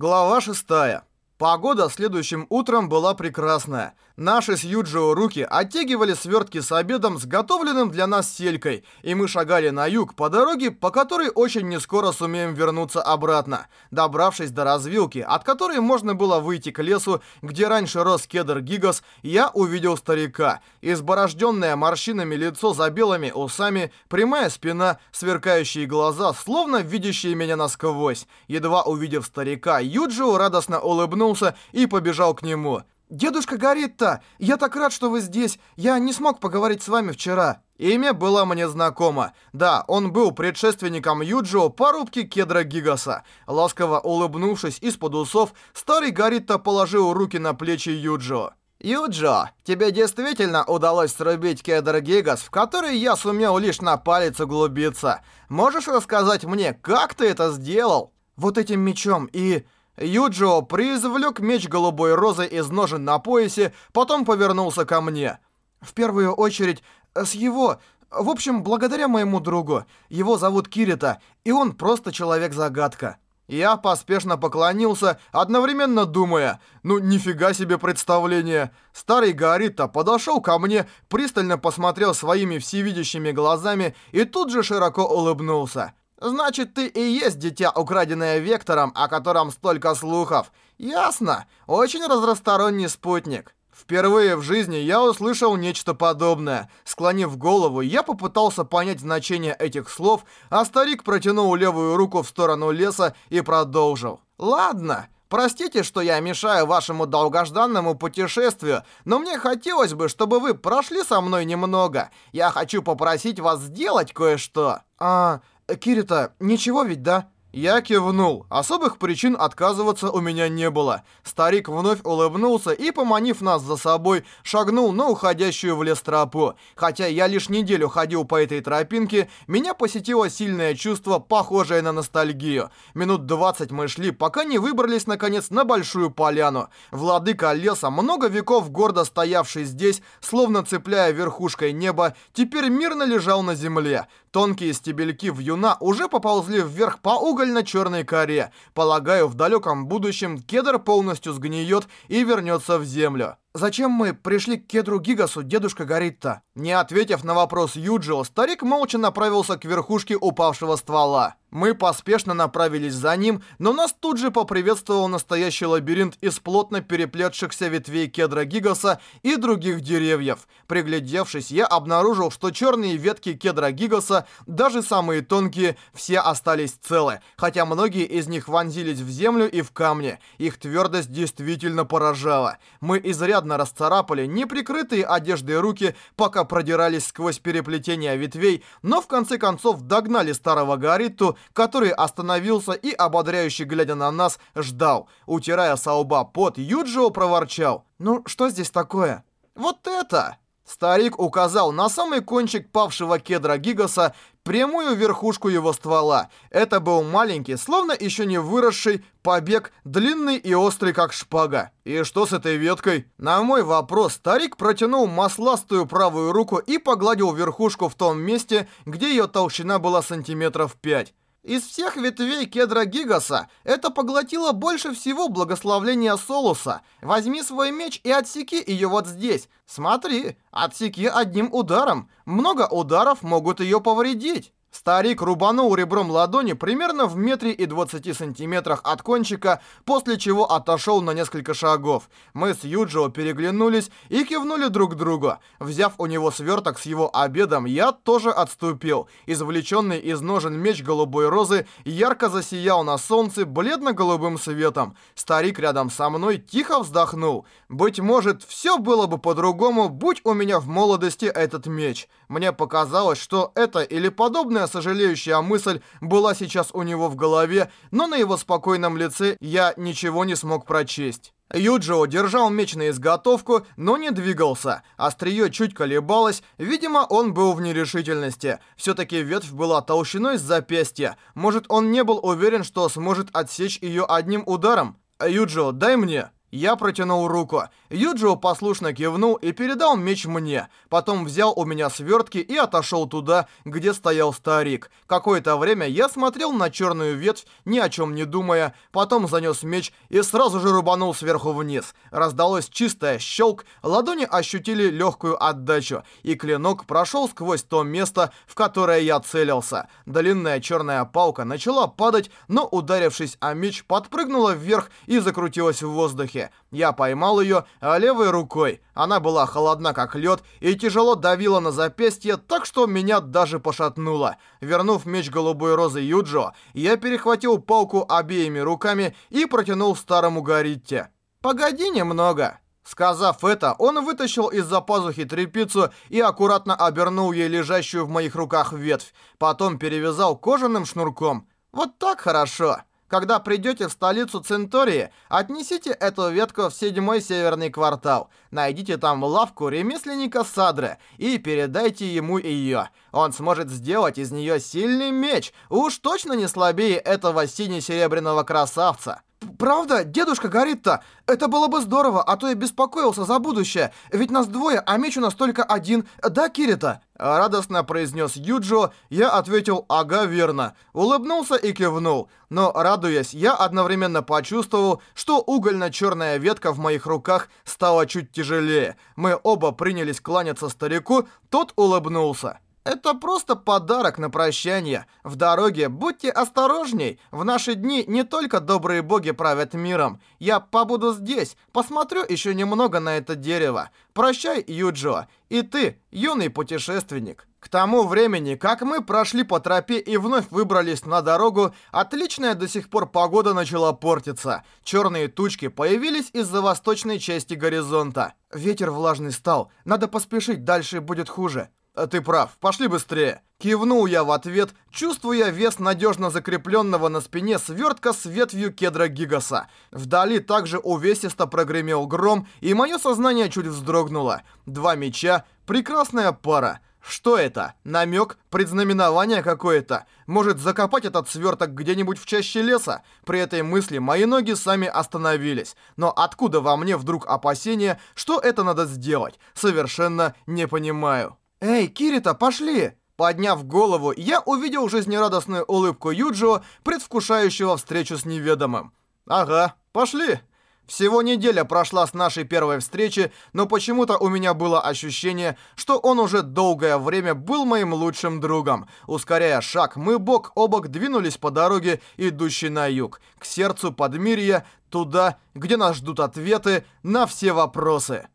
Глава шестая. Погода следующим утром была прекрасная. Наши с Юджио руки оттягивали свертки с обедом, сготовленным для нас селькой, и мы шагали на юг по дороге, по которой очень нескоро сумеем вернуться обратно. Добравшись до развилки, от которой можно было выйти к лесу, где раньше рос кедр Гигас, я увидел старика. Изборожденное морщинами лицо за белыми усами, прямая спина, сверкающие глаза, словно видящие меня насквозь. Едва увидев старика, Юджио радостно улыбнулся повернулся и побежал к нему. «Дедушка Горитта, я так рад, что вы здесь. Я не смог поговорить с вами вчера». Имя было мне знакомо. Да, он был предшественником Юджио по рубке кедра Гигаса. Ласково улыбнувшись из-под усов, старый Горитта положил руки на плечи Юджио. «Юджо, тебе действительно удалось срубить кедр Гигас, в который я сумел лишь на палец углубиться. Можешь рассказать мне, как ты это сделал?» «Вот этим мечом и...» Юджио произвлек меч голубой розы из ножен на поясе, потом повернулся ко мне. В первую очередь, с его... В общем, благодаря моему другу. Его зовут Кирита, и он просто человек-загадка. Я поспешно поклонился, одновременно думая, ну нифига себе представление. Старый Гарита подошел ко мне, пристально посмотрел своими всевидящими глазами и тут же широко улыбнулся. Значит, ты и есть дитя, украденное Вектором, о котором столько слухов. Ясно. Очень разносторонний спутник. Впервые в жизни я услышал нечто подобное. Склонив голову, я попытался понять значение этих слов, а старик протянул левую руку в сторону леса и продолжил. «Ладно, простите, что я мешаю вашему долгожданному путешествию, но мне хотелось бы, чтобы вы прошли со мной немного. Я хочу попросить вас сделать кое-что». «А, Кирита, ничего ведь, да?» Я кивнул. Особых причин отказываться у меня не было. Старик вновь улыбнулся и, поманив нас за собой, шагнул на уходящую в лес тропу. Хотя я лишь неделю ходил по этой тропинке, меня посетило сильное чувство, похожее на ностальгию. Минут двадцать мы шли, пока не выбрались, наконец, на большую поляну. Владыка леса, много веков гордо стоявший здесь, словно цепляя верхушкой неба, теперь мирно лежал на земле. Тонкие стебельки вьюна уже поползли вверх по угольно-черной коре. Полагаю, в далеком будущем кедр полностью сгниет и вернется в землю. «Зачем мы пришли к кедру Гигасу, дедушка Горитта?» Не ответив на вопрос Юджио, старик молча направился к верхушке упавшего ствола. Мы поспешно направились за ним, но нас тут же поприветствовал настоящий лабиринт из плотно переплетшихся ветвей кедра Гигаса и других деревьев. Приглядевшись, я обнаружил, что черные ветки кедра Гигаса, даже самые тонкие, все остались целы, хотя многие из них вонзились в землю и в камни. Их твердость действительно поражала. Мы изрядно расцарапали неприкрытые одеждой руки, пока продирались сквозь переплетения ветвей, но в конце концов догнали старого Гариту, который остановился и, ободряюще глядя на нас, ждал. Утирая со лба пот, Юджио проворчал. «Ну, что здесь такое?» «Вот это!» Старик указал на самый кончик павшего кедра Гигаса, прямую верхушку его ствола. Это был маленький, словно еще не выросший, побег, длинный и острый, как шпага. И что с этой веткой? На мой вопрос старик протянул масластую правую руку и погладил верхушку в том месте, где ее толщина была сантиметров пять. Из всех ветвей кедра Гигаса это поглотило больше всего благословления Солуса. Возьми свой меч и отсеки ее вот здесь. Смотри, отсеки одним ударом. Много ударов могут ее повредить. Старик рубанул ребром ладони примерно в метре и 20 сантиметрах от кончика, после чего отошел на несколько шагов. Мы с Юджио переглянулись и кивнули друг другу. Взяв у него сверток с его обедом, я тоже отступил. Извлеченный из ножен меч голубой розы ярко засиял на солнце бледно-голубым светом. Старик рядом со мной тихо вздохнул. Быть может, все было бы по-другому, будь у меня в молодости этот меч. Мне показалось, что это или подобное Единственная сожалеющая мысль была сейчас у него в голове, но на его спокойном лице я ничего не смог прочесть. Юджио держал меч на изготовку, но не двигался. Острие чуть колебалось, видимо, он был в нерешительности. Все-таки ветвь была толщиной с запястья. Может, он не был уверен, что сможет отсечь ее одним ударом? «Юджио, дай мне!» Я протянул руку. Юджио послушно кивнул и передал меч мне. Потом взял у меня свертки и отошел туда, где стоял старик. Какое-то время я смотрел на черную ветвь, ни о чем не думая. Потом занес меч и сразу же рубанул сверху вниз. Раздалось чистое щелк, ладони ощутили легкую отдачу, и клинок прошел сквозь то место, в которое я целился. Длинная черная палка начала падать, но, ударившись о меч, подпрыгнула вверх и закрутилась в воздухе воздухе. Я поймал ее а левой рукой. Она была холодна, как лед, и тяжело давила на запястье, так что меня даже пошатнуло. Вернув меч голубой розы Юджо, я перехватил палку обеими руками и протянул старому Гаритте. «Погоди немного». Сказав это, он вытащил из-за пазухи тряпицу и аккуратно обернул ей лежащую в моих руках ветвь. Потом перевязал кожаным шнурком. «Вот так хорошо». Когда придете в столицу Центории, отнесите эту ветку в седьмой северный квартал. Найдите там лавку ремесленника Садры и передайте ему ее. Он сможет сделать из нее сильный меч, уж точно не слабее этого сине-серебряного красавца. «Правда, дедушка горит-то? Это было бы здорово, а то я беспокоился за будущее. Ведь нас двое, а меч у нас только один. Да, Кирита?» Радостно произнес Юджо. Я ответил «Ага, верно». Улыбнулся и кивнул. Но, радуясь, я одновременно почувствовал, что угольно-черная ветка в моих руках стала чуть тяжелее. Мы оба принялись кланяться старику, тот улыбнулся. Это просто подарок на прощание. В дороге будьте осторожней. В наши дни не только добрые боги правят миром. Я побуду здесь, посмотрю еще немного на это дерево. Прощай, Юджо. И ты, юный путешественник. К тому времени, как мы прошли по тропе и вновь выбрались на дорогу, отличная до сих пор погода начала портиться. Черные тучки появились из-за восточной части горизонта. Ветер влажный стал. Надо поспешить, дальше будет хуже. А «Ты прав, пошли быстрее!» Кивнул я в ответ, чувствуя вес надежно закрепленного на спине свертка с ветвью кедра Гигаса. Вдали также увесисто прогремел гром, и мое сознание чуть вздрогнуло. Два меча, прекрасная пара. Что это? Намек? Предзнаменование какое-то? Может закопать этот сверток где-нибудь в чаще леса? При этой мысли мои ноги сами остановились. Но откуда во мне вдруг опасение, что это надо сделать? Совершенно не понимаю. «Эй, Кирита, пошли!» Подняв голову, я увидел жизнерадостную улыбку Юджио, предвкушающего встречу с неведомым. «Ага, пошли!» Всего неделя прошла с нашей первой встречи, но почему-то у меня было ощущение, что он уже долгое время был моим лучшим другом. Ускоряя шаг, мы бок о бок двинулись по дороге, идущей на юг, к сердцу Подмирья, туда, где нас ждут ответы на все вопросы.